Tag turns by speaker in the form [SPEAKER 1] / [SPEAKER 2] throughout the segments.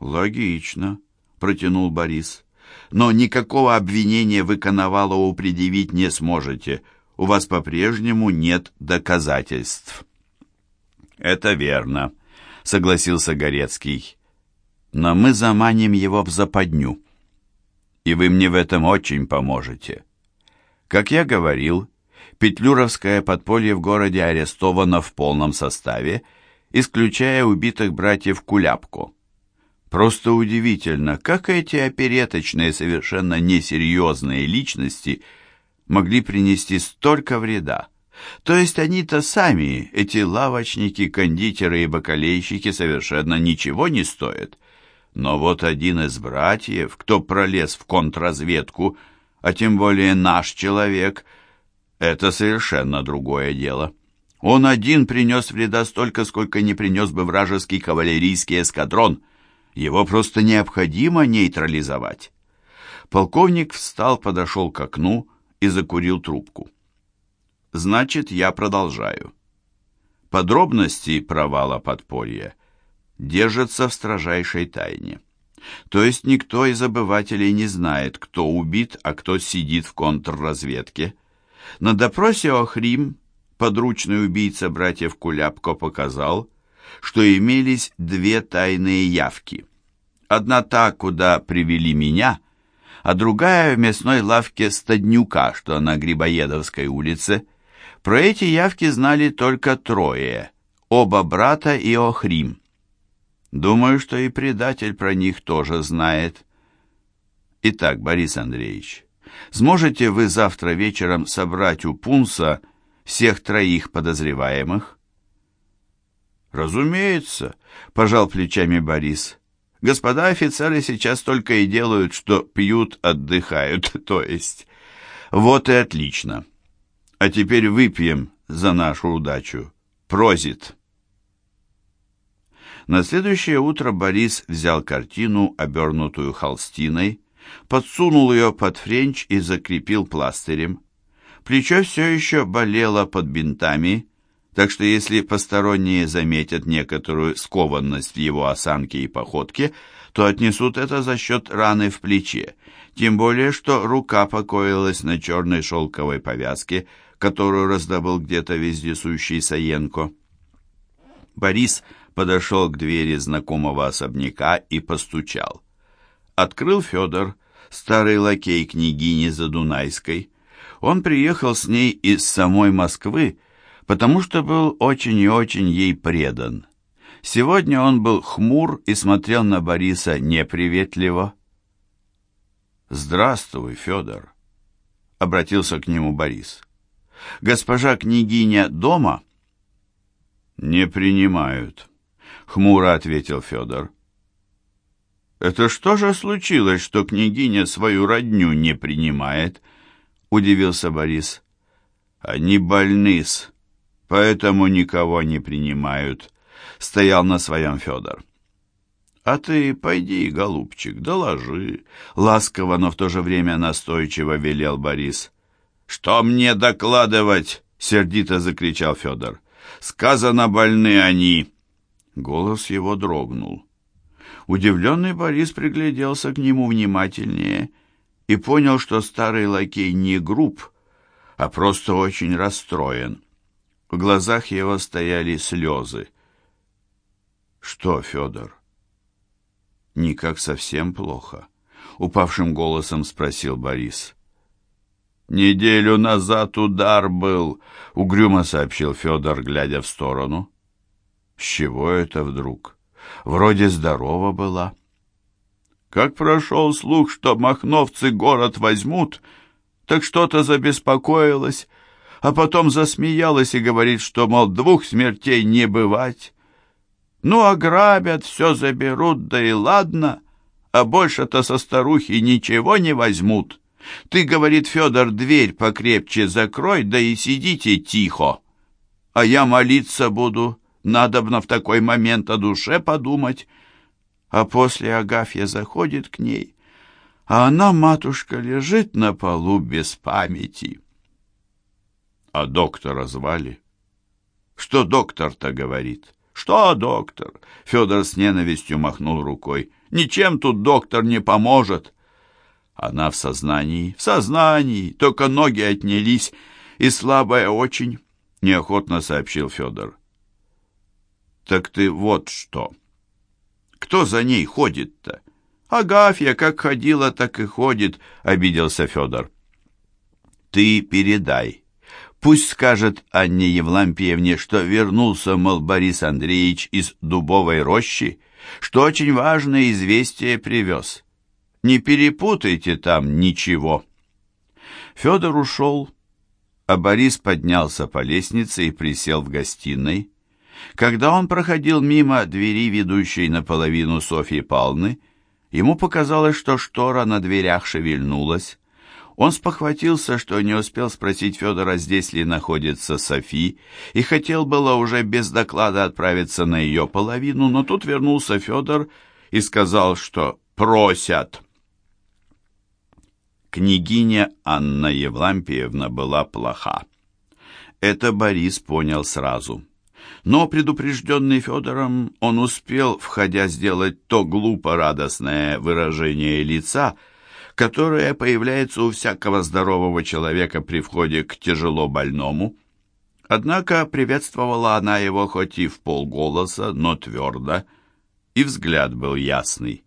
[SPEAKER 1] Логично, протянул Борис. Но никакого обвинения вы Коновалову предъявить не сможете. У вас по-прежнему нет доказательств. Это верно, согласился Горецкий. Но мы заманим его в западню. И вы мне в этом очень поможете. Как я говорил, Петлюровское подполье в городе арестовано в полном составе, исключая убитых братьев Куляпко. Просто удивительно, как эти опереточные, совершенно несерьезные личности могли принести столько вреда. То есть они-то сами, эти лавочники, кондитеры и бакалейщики, совершенно ничего не стоят. Но вот один из братьев, кто пролез в контрразведку, а тем более наш человек – это совершенно другое дело. Он один принес вреда столько, сколько не принес бы вражеский кавалерийский эскадрон. Его просто необходимо нейтрализовать. Полковник встал, подошел к окну и закурил трубку. Значит, я продолжаю. Подробности провала подполья держатся в строжайшей тайне. То есть никто из обывателей не знает, кто убит, а кто сидит в контрразведке. На допросе Охрим подручный убийца братьев Куляпко показал, что имелись две тайные явки. Одна та, куда привели меня, а другая в мясной лавке Стаднюка, что на Грибоедовской улице. Про эти явки знали только трое, оба брата и Охрим. Думаю, что и предатель про них тоже знает. Итак, Борис Андреевич, Сможете вы завтра вечером собрать у Пунса всех троих подозреваемых? Разумеется, пожал плечами Борис. Господа офицеры сейчас только и делают, что пьют, отдыхают, то есть. Вот и отлично. А теперь выпьем за нашу удачу. Прозит. На следующее утро Борис взял картину, обернутую холстиной, подсунул ее под френч и закрепил пластырем. Плечо все еще болело под бинтами, так что если посторонние заметят некоторую скованность в его осанке и походке, то отнесут это за счет раны в плече, тем более что рука покоилась на черной шелковой повязке, которую раздобыл где-то вездесущий Саенко. Борис подошел к двери знакомого особняка и постучал. Открыл Федор, старый лакей княгини Задунайской. Он приехал с ней из самой Москвы, потому что был очень и очень ей предан. Сегодня он был хмур и смотрел на Бориса неприветливо. «Здравствуй, Федор», — обратился к нему Борис. «Госпожа княгиня дома?» «Не принимают», — хмуро ответил Федор. «Это что же случилось, что княгиня свою родню не принимает?» — удивился Борис. «Они больны-с, поэтому никого не принимают», — стоял на своем Федор. «А ты пойди, голубчик, доложи», — ласково, но в то же время настойчиво велел Борис. «Что мне докладывать?» — сердито закричал Федор. «Сказано, больны они». Голос его дрогнул. Удивленный Борис пригляделся к нему внимательнее и понял, что старый лакей не груб, а просто очень расстроен. В глазах его стояли слезы. «Что, Федор?» «Никак совсем плохо», — упавшим голосом спросил Борис. «Неделю назад удар был», — угрюмо сообщил Федор, глядя в сторону. «С чего это вдруг?» Вроде здорова была. Как прошел слух, что махновцы город возьмут, так что-то забеспокоилась, а потом засмеялась и говорит, что, мол, двух смертей не бывать. Ну, ограбят, все заберут, да и ладно, а больше-то со старухи ничего не возьмут. Ты, говорит Федор, дверь покрепче закрой, да и сидите тихо, а я молиться буду». Надобно в такой момент о душе подумать. А после Агафья заходит к ней, а она, матушка, лежит на полу без памяти. А доктора звали? Что доктор-то говорит? «Что, доктор?» Федор с ненавистью махнул рукой. «Ничем тут доктор не поможет». Она в сознании, в сознании, только ноги отнялись, и слабая очень, — неохотно сообщил Федор. «Так ты вот что! Кто за ней ходит-то?» «Агафья как ходила, так и ходит», — обиделся Федор. «Ты передай. Пусть скажет Анне Евлампиевне, что вернулся, мол, Борис Андреевич из дубовой рощи, что очень важное известие привез. Не перепутайте там ничего». Федор ушел, а Борис поднялся по лестнице и присел в гостиной. Когда он проходил мимо двери, ведущей наполовину Софьи Палны, ему показалось, что штора на дверях шевельнулась. Он спохватился, что не успел спросить Федора, здесь ли находится Софи, и хотел было уже без доклада отправиться на ее половину, но тут вернулся Федор и сказал, что «просят». Княгиня Анна Евлампиевна была плоха. Это Борис понял сразу. Но, предупрежденный Федором, он успел, входя, сделать то глупо-радостное выражение лица, которое появляется у всякого здорового человека при входе к тяжело больному. Однако приветствовала она его хоть и в полголоса, но твердо, и взгляд был ясный.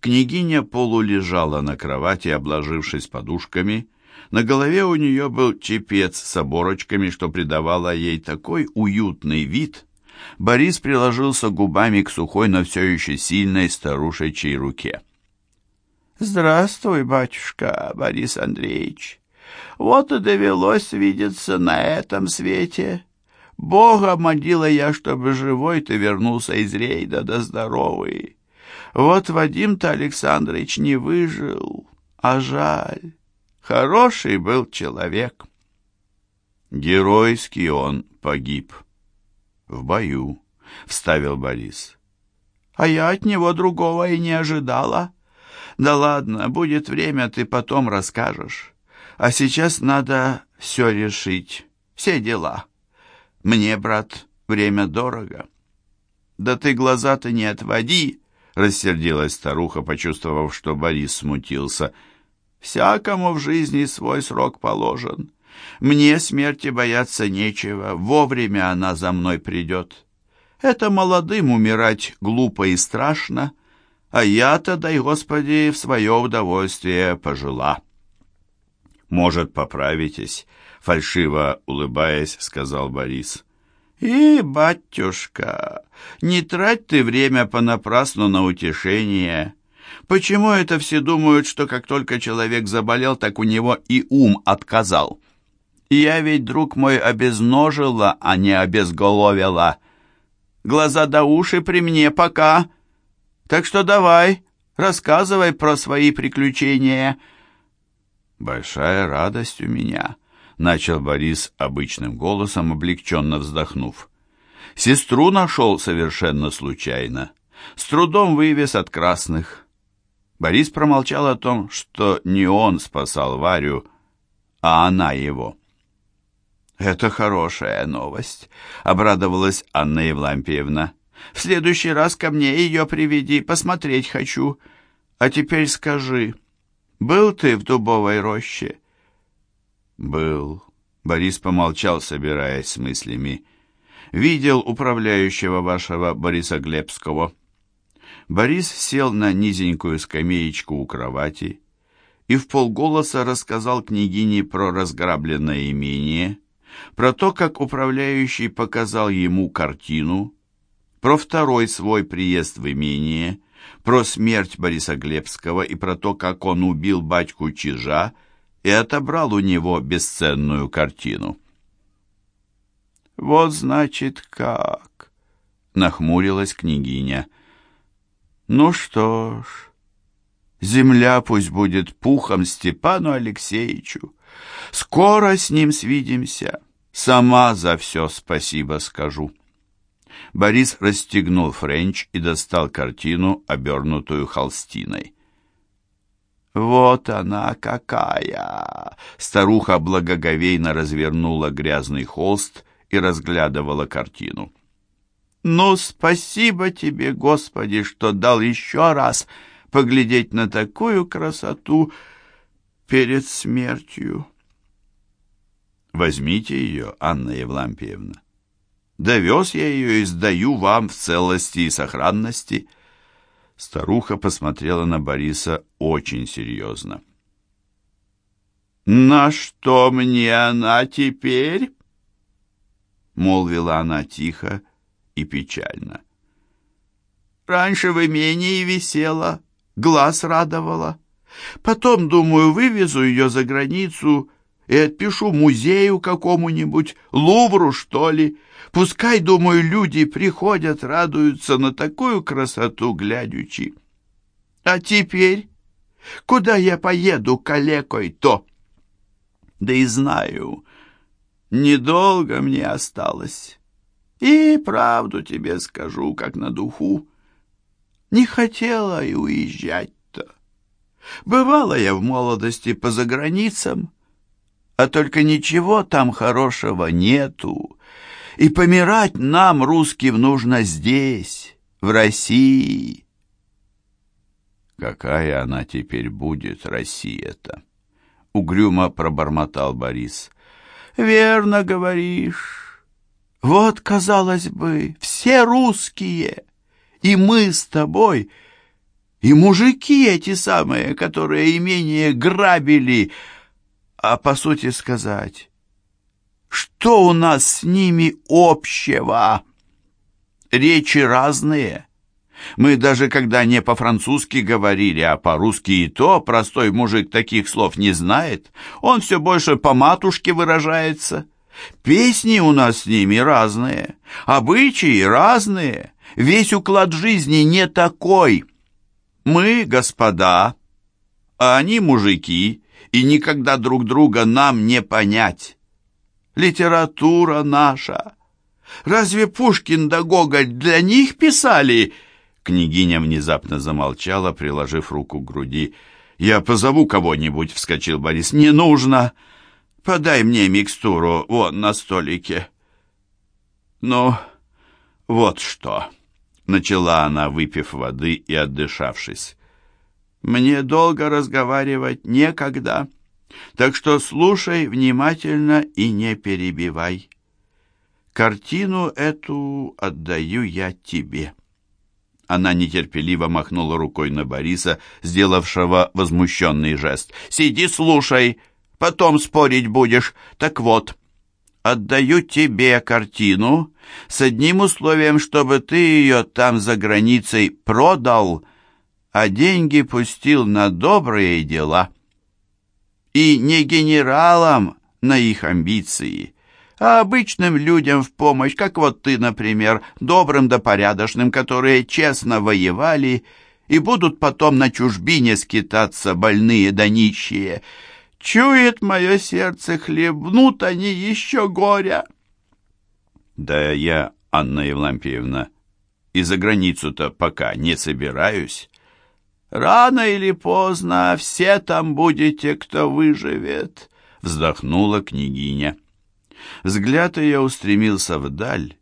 [SPEAKER 1] Княгиня полулежала на кровати, обложившись подушками. На голове у нее был чепец с оборочками, что придавало ей такой уютный вид. Борис приложился губами к сухой, но все еще сильной старушечьей руке. «Здравствуй, батюшка Борис Андреевич. Вот и довелось видеться на этом свете. Бога молила я, чтобы живой ты вернулся из рейда, да здоровый. Вот Вадим-то Александрович не выжил, а жаль. Хороший был человек. Геройский он погиб. В бою, вставил Борис. А я от него другого и не ожидала. Да ладно, будет время, ты потом расскажешь. А сейчас надо все решить, все дела. Мне, брат, время дорого. Да ты глаза-то не отводи, рассердилась старуха, почувствовав, что Борис смутился. «Всякому в жизни свой срок положен. Мне смерти бояться нечего, вовремя она за мной придет. Это молодым умирать глупо и страшно, а я-то, дай Господи, в свое удовольствие пожила». «Может, поправитесь?» — фальшиво улыбаясь, сказал Борис. «И, батюшка, не трать ты время понапрасну на утешение. Почему это все думают, что как только человек заболел, так у него и ум отказал? Я ведь, друг мой, обезножила, а не обезголовила. Глаза да уши при мне пока. Так что давай, рассказывай про свои приключения». «Большая радость у меня», начал Борис обычным голосом, облегченно вздохнув. Сестру нашел совершенно случайно. С трудом вывез от красных. Борис промолчал о том, что не он спасал Варю, а она его. «Это хорошая новость», — обрадовалась Анна Евлампиевна. «В следующий раз ко мне ее приведи, посмотреть хочу. А теперь скажи, был ты в дубовой роще?» «Был». Борис помолчал, собираясь с мыслями. «Видел управляющего вашего Бориса Глебского». Борис сел на низенькую скамеечку у кровати и в полголоса рассказал княгине про разграбленное имение, про то, как управляющий показал ему картину, про второй свой приезд в имение, про смерть Бориса Глебского и про то, как он убил батьку Чижа и отобрал у него бесценную картину. «Вот, значит, как!» — нахмурилась княгиня. «Ну что ж, земля пусть будет пухом Степану Алексеевичу. Скоро с ним свидимся. Сама за все спасибо скажу». Борис расстегнул френч и достал картину, обернутую холстиной. «Вот она какая!» Старуха благоговейно развернула грязный холст и разглядывала картину. Ну, спасибо тебе, Господи, что дал еще раз поглядеть на такую красоту перед смертью. Возьмите ее, Анна Евлампиевна. Довез я ее и сдаю вам в целости и сохранности. Старуха посмотрела на Бориса очень серьезно. «На что мне она теперь?» Молвила она тихо и печально. «Раньше в имении висела, глаз радовала. Потом, думаю, вывезу ее за границу и отпишу музею какому-нибудь, Лувру, что ли. Пускай, думаю, люди приходят, радуются на такую красоту глядячи. А теперь куда я поеду калекой-то? Да и знаю, недолго мне осталось. И правду тебе скажу, как на духу. Не хотела и уезжать-то. Бывала я в молодости по заграницам, а только ничего там хорошего нету. И помирать нам, русским, нужно здесь, в России. Какая она теперь будет, Россия-то? Угрюмо пробормотал Борис. Верно говоришь. Вот, казалось бы, все русские, и мы с тобой, и мужики эти самые, которые имение грабили, а по сути сказать, что у нас с ними общего? Речи разные. Мы даже когда не по-французски говорили, а по-русски и то, простой мужик таких слов не знает. Он все больше по матушке выражается. Песни у нас с ними разные, обычаи разные, весь уклад жизни не такой. Мы, господа, а они мужики, и никогда друг друга нам не понять. Литература наша. Разве Пушкин да Гоголь для них писали?» Княгиня внезапно замолчала, приложив руку к груди. «Я позову кого-нибудь», — вскочил Борис. «Не нужно. Подай мне микстуру вон на столике». «Ну, вот что», — начала она, выпив воды и отдышавшись. «Мне долго разговаривать некогда, так что слушай внимательно и не перебивай. Картину эту отдаю я тебе». Она нетерпеливо махнула рукой на Бориса, сделавшего возмущенный жест. «Сиди, слушай, потом спорить будешь. Так вот, отдаю тебе картину с одним условием, чтобы ты ее там за границей продал, а деньги пустил на добрые дела. И не генералам на их амбиции» а обычным людям в помощь, как вот ты, например, добрым да порядочным, которые честно воевали и будут потом на чужбине скитаться больные да нищие. Чует мое сердце, хлебнут они еще горя. Да я, Анна Евлампиевна, и за границу-то пока не собираюсь. Рано или поздно все там будете, кто выживет, вздохнула княгиня. Взгляд ее устремился вдаль,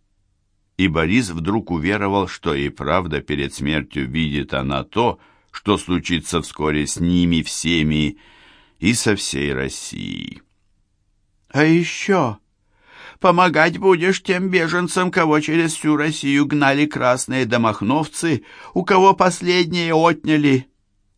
[SPEAKER 1] и Борис вдруг уверовал, что и правда перед смертью видит она то, что случится вскоре с ними всеми и со всей Россией. «А еще помогать будешь тем беженцам, кого через всю Россию гнали красные домохновцы, у кого последние отняли,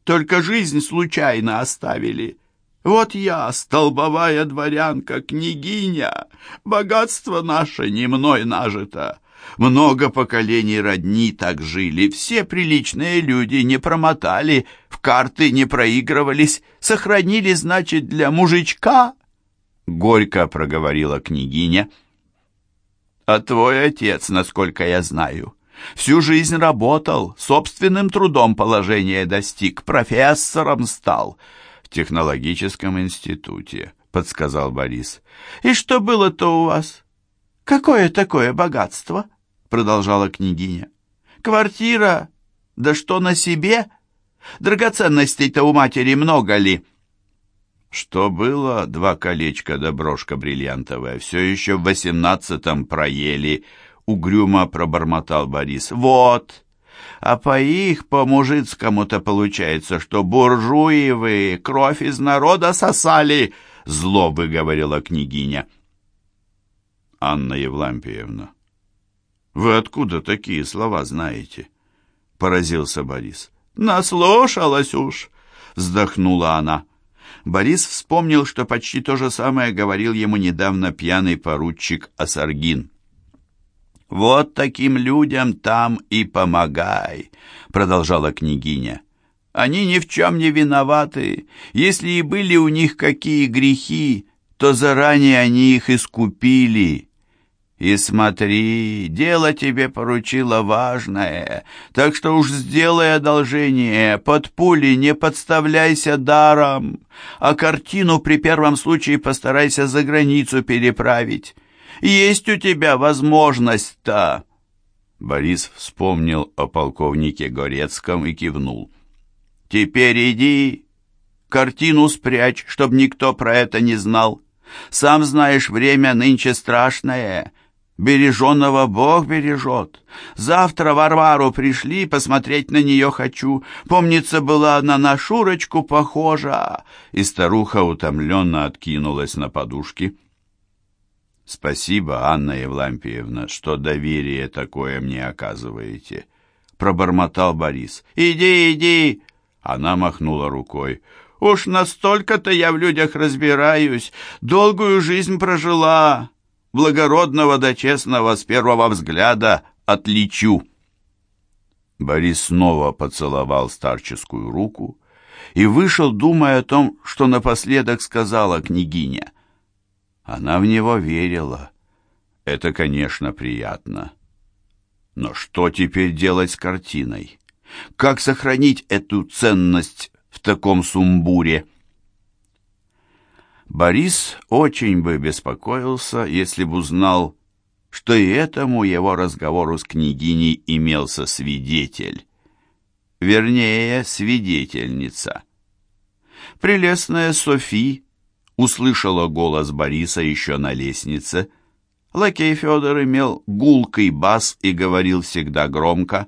[SPEAKER 1] только жизнь случайно оставили». Вот я, столбовая дворянка, княгиня, богатство наше не мной нажито. Много поколений родни так жили, все приличные люди не промотали, в карты не проигрывались, сохранили, значит, для мужичка, — горько проговорила княгиня. А твой отец, насколько я знаю, всю жизнь работал, собственным трудом положение достиг, профессором стал — технологическом институте», — подсказал Борис. «И что было-то у вас? Какое такое богатство?» — продолжала княгиня. «Квартира? Да что на себе? Драгоценностей-то у матери много ли?» Что было, два колечка да брошка бриллиантовая, все еще в восемнадцатом проели, угрюмо пробормотал Борис. «Вот! А по их, по-мужицкому-то получается, что буржуи вы кровь из народа сосали!» Зло выговорила княгиня. «Анна Евлампиевна, вы откуда такие слова знаете?» Поразился Борис. «Наслушалась уж!» Вздохнула она. Борис вспомнил, что почти то же самое говорил ему недавно пьяный поручик Асаргин. «Вот таким людям там и помогай», — продолжала княгиня. «Они ни в чем не виноваты. Если и были у них какие грехи, то заранее они их искупили. И смотри, дело тебе поручило важное, так что уж сделай одолжение, под пули не подставляйся даром, а картину при первом случае постарайся за границу переправить. Есть у тебя возможность-то!» Борис вспомнил о полковнике Горецком и кивнул. «Теперь иди, картину спрячь, чтоб никто про это не знал. Сам знаешь, время нынче страшное». Береженного Бог бережет. Завтра Варвару пришли, посмотреть на нее хочу. Помнится, была она на Шурочку похожа. И старуха утомленно откинулась на подушки. «Спасибо, Анна Евлампиевна, что доверие такое мне оказываете», — пробормотал Борис. «Иди, иди!» Она махнула рукой. «Уж настолько-то я в людях разбираюсь, долгую жизнь прожила, благородного да честного с первого взгляда отличу». Борис снова поцеловал старческую руку и вышел, думая о том, что напоследок сказала княгиня — она в него верила. Это, конечно, приятно. Но что теперь делать с картиной? Как сохранить эту ценность в таком сумбуре? Борис очень бы беспокоился, если бы узнал, что и этому его разговору с княгиней имелся свидетель. Вернее, свидетельница. Прелестная Софи услышала голос Бориса еще на лестнице. Лакей Федор имел гулкий бас и говорил всегда громко.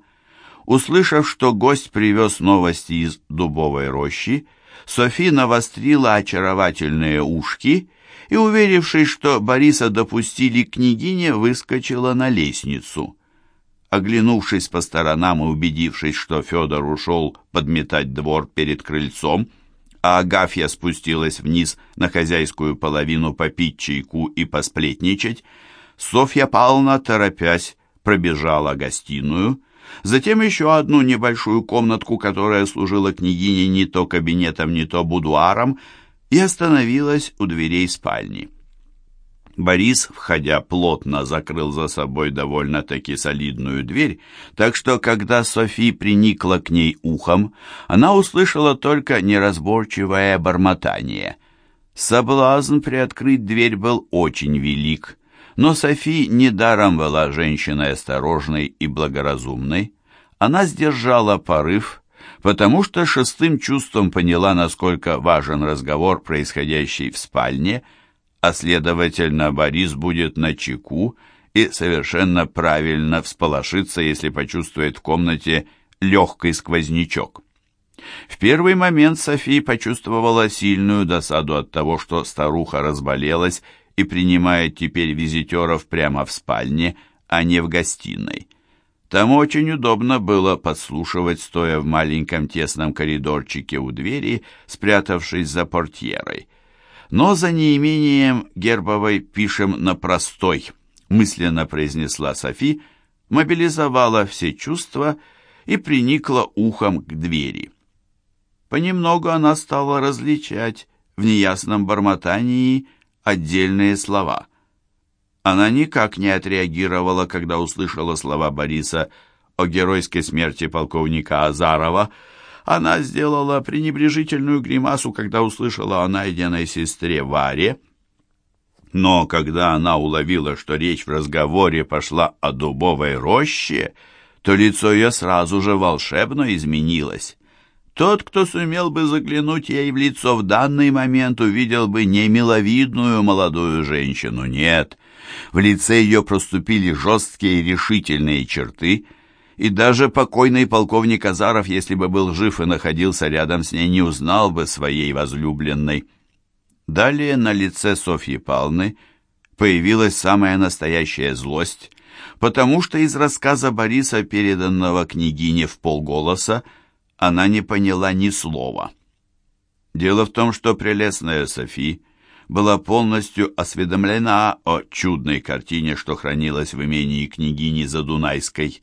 [SPEAKER 1] Услышав, что гость привез новости из дубовой рощи, Софи навострила очаровательные ушки и, уверившись, что Бориса допустили к княгине, выскочила на лестницу. Оглянувшись по сторонам и убедившись, что Федор ушел подметать двор перед крыльцом, а Агафья спустилась вниз на хозяйскую половину попить чайку и посплетничать, Софья Павловна, торопясь, пробежала гостиную, затем еще одну небольшую комнатку, которая служила княгине не то кабинетом, не то будуаром, и остановилась у дверей спальни. Борис, входя плотно, закрыл за собой довольно-таки солидную дверь, так что, когда Софи приникла к ней ухом, она услышала только неразборчивое бормотание. Соблазн приоткрыть дверь был очень велик, но Софи недаром была женщиной осторожной и благоразумной. Она сдержала порыв, потому что шестым чувством поняла, насколько важен разговор, происходящий в спальне – а следовательно, Борис будет на чеку и совершенно правильно всполошится, если почувствует в комнате легкий сквознячок. В первый момент София почувствовала сильную досаду от того, что старуха разболелась и принимает теперь визитеров прямо в спальне, а не в гостиной. Там очень удобно было подслушивать, стоя в маленьком тесном коридорчике у двери, спрятавшись за портьерой но за неимением гербовой пишем на простой, мысленно произнесла Софи, мобилизовала все чувства и приникла ухом к двери. Понемногу она стала различать в неясном бормотании отдельные слова. Она никак не отреагировала, когда услышала слова Бориса о геройской смерти полковника Азарова, она сделала пренебрежительную гримасу, когда услышала о найденной сестре Варе. Но когда она уловила, что речь в разговоре пошла о дубовой роще, то лицо ее сразу же волшебно изменилось. Тот, кто сумел бы заглянуть ей в лицо в данный момент, увидел бы не миловидную молодую женщину, нет. В лице ее проступили жесткие решительные черты, и даже покойный полковник Азаров, если бы был жив и находился рядом с ней, не узнал бы своей возлюбленной. Далее на лице Софьи Павловны появилась самая настоящая злость, потому что из рассказа Бориса, переданного княгине в полголоса, она не поняла ни слова. Дело в том, что прелестная Софи была полностью осведомлена о чудной картине, что хранилась в имении княгини Задунайской.